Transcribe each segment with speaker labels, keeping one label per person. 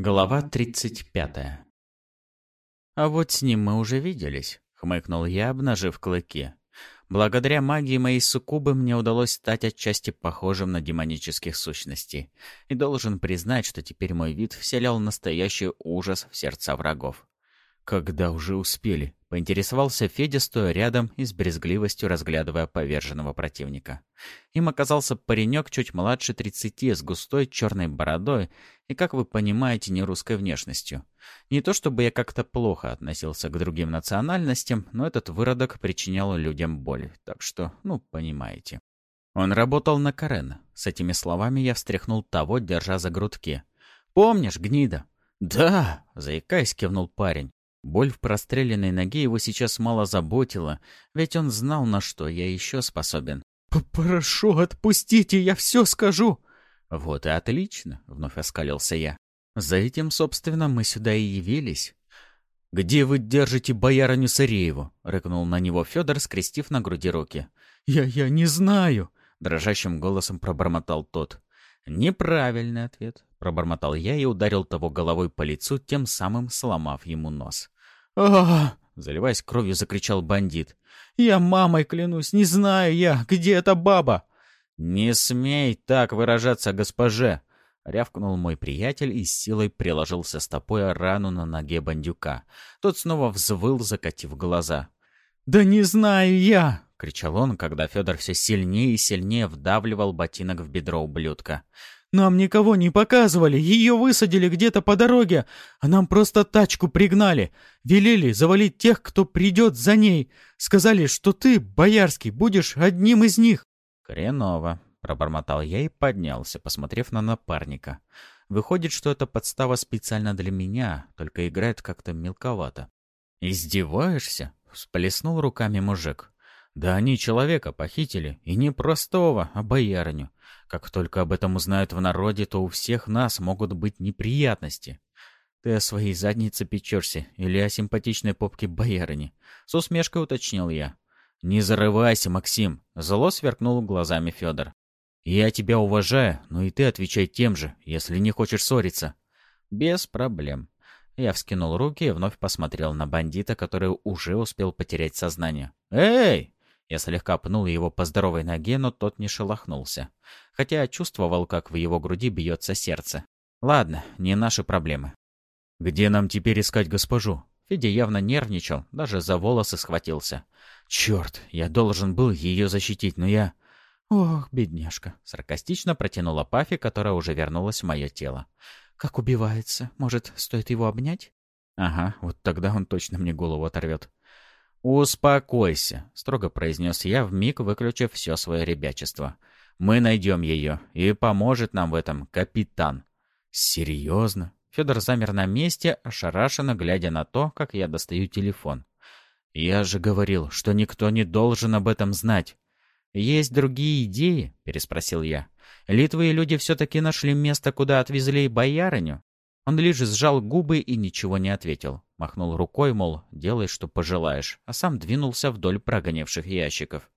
Speaker 1: Глава 35 «А вот с ним мы уже виделись», — хмыкнул я, обнажив клыки. «Благодаря магии моей суккубы мне удалось стать отчасти похожим на демонических сущностей. И должен признать, что теперь мой вид вселял настоящий ужас в сердца врагов. «Когда уже успели?» — поинтересовался Федя, стоя рядом и с брезгливостью разглядывая поверженного противника. Им оказался паренек чуть младше тридцати, с густой черной бородой и, как вы понимаете, не русской внешностью. Не то чтобы я как-то плохо относился к другим национальностям, но этот выродок причинял людям боль, так что, ну, понимаете. Он работал на Карена. С этими словами я встряхнул того, держа за грудки. «Помнишь, гнида?» «Да!» — заикаясь, кивнул парень. Боль в простреленной ноге его сейчас мало заботила, ведь он знал, на что я еще способен.
Speaker 2: «Прошу, отпустите, я все скажу!»
Speaker 1: «Вот и отлично!» — вновь оскалился я. «За этим, собственно, мы сюда и явились». «Где вы держите боярыню Сарееву?» — рыкнул на него Федор, скрестив на груди руки.
Speaker 2: «Я... я не знаю!»
Speaker 1: — дрожащим голосом пробормотал тот. «Неправильный ответ», — пробормотал я и ударил того головой по лицу, тем самым сломав ему нос
Speaker 2: а
Speaker 1: Заливаясь кровью, закричал бандит.
Speaker 2: «Я мамой клянусь, не знаю я, где эта баба!»
Speaker 1: «Не смей так выражаться, госпоже!» Рявкнул мой приятель и силой приложился стопой рану на ноге бандюка. Тот снова взвыл, закатив глаза.
Speaker 2: «Да не знаю я!»
Speaker 1: — кричал он, когда Федор все сильнее и сильнее вдавливал ботинок в бедро ублюдка.
Speaker 2: Нам никого не показывали, ее высадили где-то по дороге, а нам просто тачку пригнали. Велели завалить тех, кто придет за ней. Сказали, что ты, Боярский, будешь одним из них.
Speaker 1: Хреново, пробормотал я и поднялся, посмотрев на напарника. Выходит, что это подстава специально для меня, только играет как-то мелковато. «Издеваешься?» — всплеснул руками мужик. «Да они человека похитили, и не простого, а боярню. Как только об этом узнают в народе, то у всех нас могут быть неприятности. Ты о своей заднице печешься или о симпатичной попке боярыни? С усмешкой уточнил я. Не зарывайся, Максим. Зло сверкнул глазами Федор. Я тебя уважаю, но и ты отвечай тем же, если не хочешь ссориться. Без проблем. Я вскинул руки и вновь посмотрел на бандита, который уже успел потерять сознание. «Эй!» Я слегка пнул его по здоровой ноге, но тот не шелохнулся. Хотя чувствовал, как в его груди бьется сердце. Ладно, не наши проблемы. «Где нам теперь искать госпожу?» Федя явно нервничал, даже за волосы схватился. «Черт, я должен был ее защитить, но я...»
Speaker 2: «Ох, бедняжка!»
Speaker 1: — саркастично протянула Пафи, которая уже вернулась в мое тело.
Speaker 2: «Как убивается? Может, стоит его обнять?»
Speaker 1: «Ага, вот тогда он точно мне голову оторвет». «Успокойся», — строго произнес я, вмиг выключив все свое ребячество. «Мы найдем ее, и поможет нам в этом капитан». «Серьезно?» Федор замер на месте, ошарашенно глядя на то, как я достаю телефон. «Я же говорил, что никто не должен об этом знать». «Есть другие идеи?» — переспросил я. «Литвы люди все-таки нашли место, куда отвезли боярыню?» Он лишь сжал губы и ничего не ответил. Махнул рукой, мол, делай, что пожелаешь, а сам двинулся вдоль прогоневших ящиков.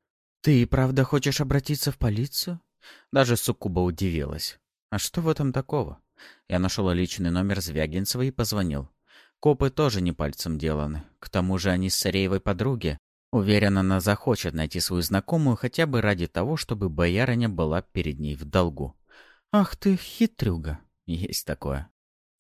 Speaker 2: «Ты и правда хочешь обратиться в полицию?»
Speaker 1: Даже Суккуба удивилась. «А что в этом такого?» Я нашел личный номер Звягинцева и позвонил. Копы тоже не пальцем деланы. К тому же они с Сареевой подруги. Уверен, она захочет найти свою знакомую хотя бы ради того, чтобы боярыня была перед ней в долгу.
Speaker 2: «Ах ты хитрюга!»
Speaker 1: Есть такое.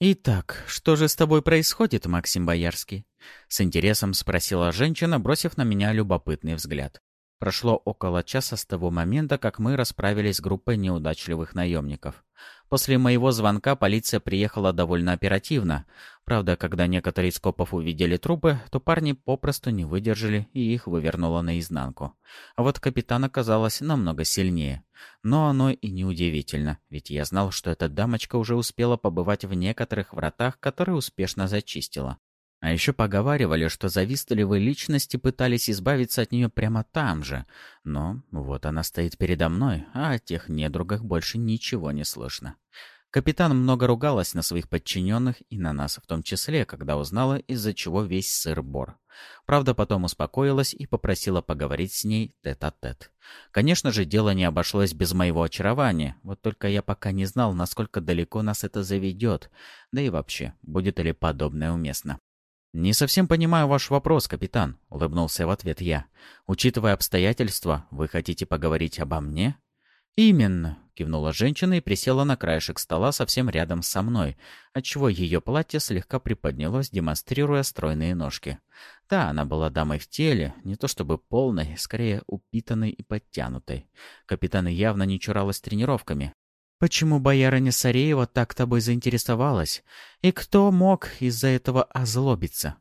Speaker 2: «Итак, что же с тобой происходит, Максим Боярский?» С интересом спросила женщина, бросив на меня любопытный взгляд.
Speaker 1: Прошло около часа с того момента, как мы расправились с группой неудачливых наемников. После моего звонка полиция приехала довольно оперативно. Правда, когда некоторые из копов увидели трупы, то парни попросту не выдержали и их вывернуло наизнанку. А вот капитан оказалась намного сильнее. Но оно и не удивительно, ведь я знал, что эта дамочка уже успела побывать в некоторых вратах, которые успешно зачистила. А еще поговаривали, что завистливые личности пытались избавиться от нее прямо там же. Но вот она стоит передо мной, а о тех недругах больше ничего не слышно. Капитан много ругалась на своих подчиненных и на нас в том числе, когда узнала, из-за чего весь сыр-бор. Правда, потом успокоилась и попросила поговорить с ней тет-а-тет. -тет. Конечно же, дело не обошлось без моего очарования, вот только я пока не знал, насколько далеко нас это заведет, да и вообще, будет ли подобное уместно. «Не совсем понимаю ваш вопрос, капитан», — улыбнулся в ответ я. «Учитывая обстоятельства, вы хотите поговорить обо мне?» «Именно», — кивнула женщина и присела на краешек стола совсем рядом со мной, отчего ее платье слегка приподнялось, демонстрируя стройные ножки. Да, она была дамой в теле, не то чтобы полной, скорее упитанной и подтянутой. Капитан явно не чуралась тренировками. «Почему боярыня Сареева так тобой заинтересовалась? И кто мог из-за этого озлобиться?»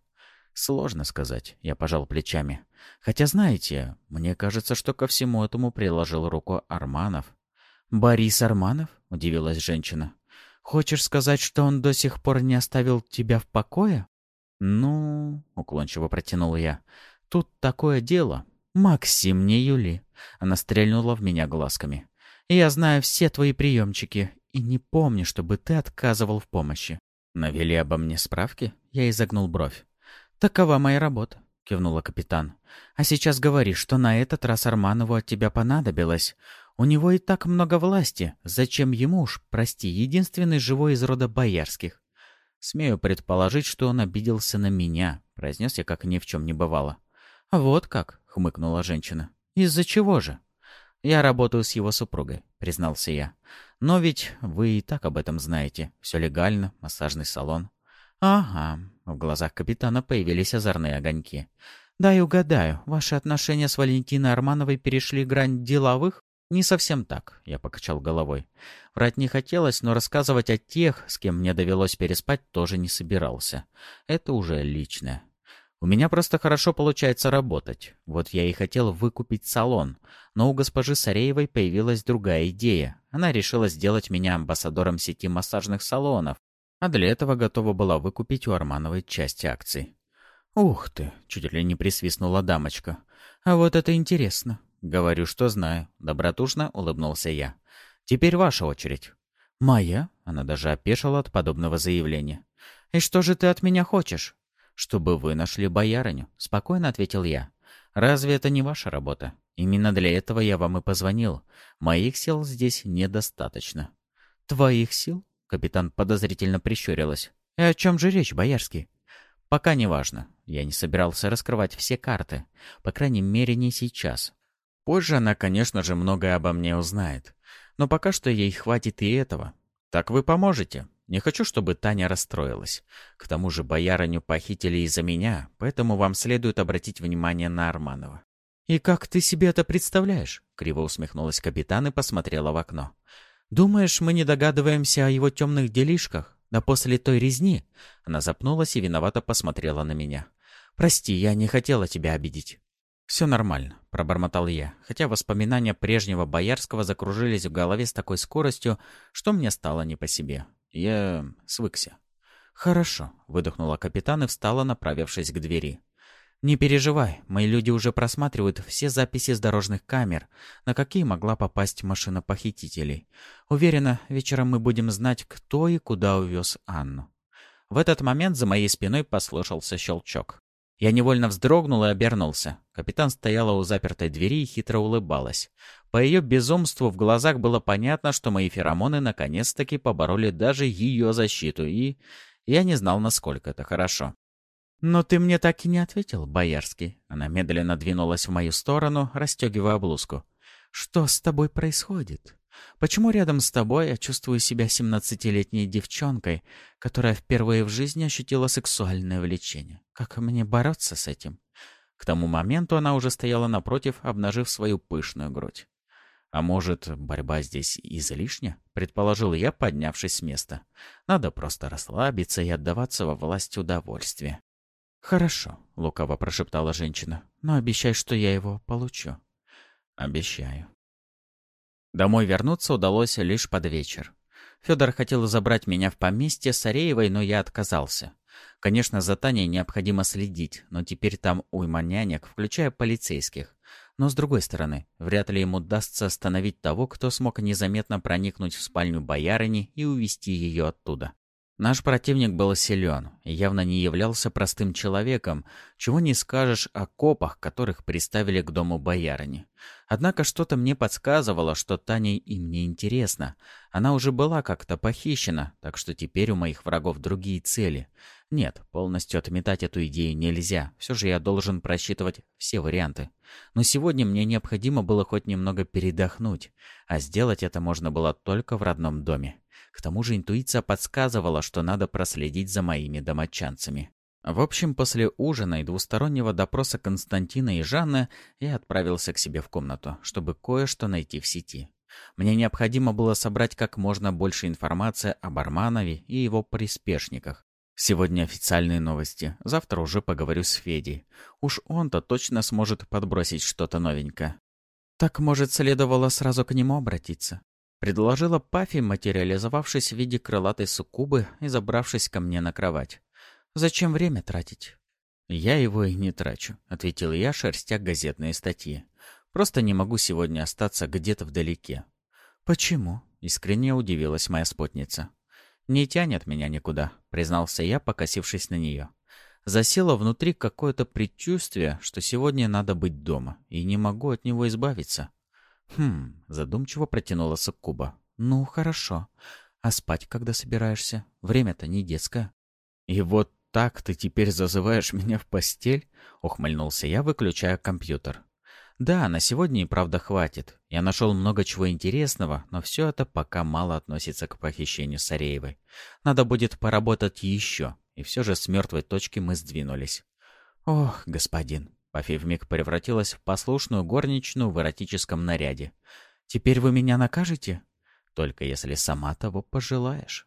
Speaker 1: «Сложно сказать», — я пожал плечами. «Хотя, знаете, мне кажется, что ко всему этому приложил руку Арманов». «Борис Арманов?» — удивилась женщина. «Хочешь сказать, что он до сих пор не оставил тебя в покое?» «Ну...» — уклончиво протянул я. «Тут такое дело. Максим, не Юли». Она стрельнула в меня глазками. «Я знаю все твои приемчики и не помню, чтобы ты отказывал в помощи». «Навели обо мне справки?» Я изогнул бровь. «Такова моя работа», — кивнула капитан. «А сейчас говори, что на этот раз Арманову от тебя понадобилось. У него и так много власти. Зачем ему уж, прости, единственный живой из рода боярских?» «Смею предположить, что он обиделся на меня», — произнес я, как ни в чем не бывало. «Вот как», — хмыкнула женщина. «Из-за чего же?» «Я работаю с его супругой», — признался я. «Но ведь вы и так об этом знаете. Все легально, массажный салон». «Ага», — в глазах капитана появились озорные огоньки. «Дай угадаю, ваши отношения с Валентиной Армановой перешли грань деловых?» «Не совсем так», — я покачал головой. Врать не хотелось, но рассказывать о тех, с кем мне довелось переспать, тоже не собирался. Это уже личное. У меня просто хорошо получается работать. Вот я и хотел выкупить салон. Но у госпожи Сареевой появилась другая идея. Она решила сделать меня амбассадором сети массажных салонов, а для этого готова была выкупить у Армановой часть акций. «Ух ты!» — чуть ли не присвистнула дамочка. «А вот это интересно!» «Говорю, что знаю», — добротушно улыбнулся я. «Теперь ваша очередь». «Моя?» — она даже опешила от подобного заявления. «И что же ты от меня хочешь?» «Чтобы вы нашли боярыню», — спокойно ответил я. «Разве это не ваша работа? Именно для этого я вам и позвонил. Моих сил здесь недостаточно». «Твоих сил?» Капитан подозрительно прищурилась. «И о чем же речь, Боярский?» «Пока не важно. Я не собирался раскрывать все карты. По крайней мере, не сейчас. Позже она, конечно же, многое обо мне узнает. Но пока что ей хватит и этого. Так вы поможете. Не хочу, чтобы Таня расстроилась. К тому же боярыню похитили из-за меня, поэтому вам следует обратить внимание на Арманова». «И как ты себе это представляешь?» — криво усмехнулась капитан и посмотрела в окно. «Думаешь, мы не догадываемся о его темных делишках? Да после той резни...» Она запнулась и виновато посмотрела на меня. «Прости, я не хотела тебя обидеть». «Все нормально», — пробормотал я, хотя воспоминания прежнего Боярского закружились в голове с такой скоростью, что мне стало не по себе. Я свыкся. «Хорошо», — выдохнула капитан и встала, направившись к двери. «Не переживай, мои люди уже просматривают все записи с дорожных камер, на какие могла попасть машина похитителей. Уверена, вечером мы будем знать, кто и куда увез Анну». В этот момент за моей спиной послышался щелчок. Я невольно вздрогнул и обернулся. Капитан стояла у запертой двери и хитро улыбалась. По ее безумству в глазах было понятно, что мои феромоны наконец-таки побороли даже ее защиту, и я не знал, насколько это хорошо. «Но ты мне так и не ответил, Боярский». Она медленно двинулась в мою сторону, расстегивая блузку. «Что с тобой происходит? Почему рядом с тобой я чувствую себя семнадцатилетней девчонкой, которая впервые в жизни ощутила сексуальное влечение? Как мне бороться с этим?» К тому моменту она уже стояла напротив, обнажив свою пышную грудь. «А может, борьба здесь излишня?» — предположил я, поднявшись с места. «Надо просто расслабиться и отдаваться во власть удовольствия». «Хорошо», — лукаво прошептала женщина, — «но обещай, что я его получу». «Обещаю». Домой вернуться удалось лишь под вечер. Федор хотел забрать меня в поместье Сареевой, но я отказался. Конечно, за Таней необходимо следить, но теперь там уйма нянек, включая полицейских. Но с другой стороны, вряд ли ему удастся остановить того, кто смог незаметно проникнуть в спальню боярыни и увести ее оттуда. Наш противник был силен и явно не являлся простым человеком, чего не скажешь о копах, которых приставили к дому боярыни. Однако что-то мне подсказывало, что Таня им не интересна. Она уже была как-то похищена, так что теперь у моих врагов другие цели. Нет, полностью отметать эту идею нельзя, все же я должен просчитывать все варианты. Но сегодня мне необходимо было хоть немного передохнуть, а сделать это можно было только в родном доме. К тому же интуиция подсказывала, что надо проследить за моими домочанцами. В общем, после ужина и двустороннего допроса Константина и Жанны я отправился к себе в комнату, чтобы кое-что найти в сети. Мне необходимо было собрать как можно больше информации об Арманове и его приспешниках. Сегодня официальные новости, завтра уже поговорю с Федей. Уж он-то точно сможет подбросить что-то новенькое. Так, может, следовало сразу к нему обратиться? Предложила Пафи, материализовавшись в виде крылатой суккубы и забравшись ко мне на кровать. «Зачем время тратить?» «Я его и не трачу», — ответил я, шерстя газетные статьи. «Просто не могу сегодня остаться где-то вдалеке». «Почему?» — искренне удивилась моя спутница. «Не тянет меня никуда», — признался я, покосившись на нее. Засело внутри какое-то предчувствие, что сегодня надо быть дома, и не могу от него избавиться. «Хм...» — задумчиво протянула Саккуба. «Ну, хорошо. А спать когда собираешься? Время-то не детское». «И вот так ты теперь зазываешь меня в постель?» — ухмыльнулся я, выключая компьютер. «Да, на сегодня и правда хватит. Я нашел много чего интересного, но все это пока мало относится к похищению Сареевой. Надо будет поработать еще, и все же с мертвой точки мы сдвинулись». «Ох, господин, Пафи вмиг превратилась в послушную горничную в эротическом наряде. «Теперь вы меня накажете?» «Только если сама того пожелаешь».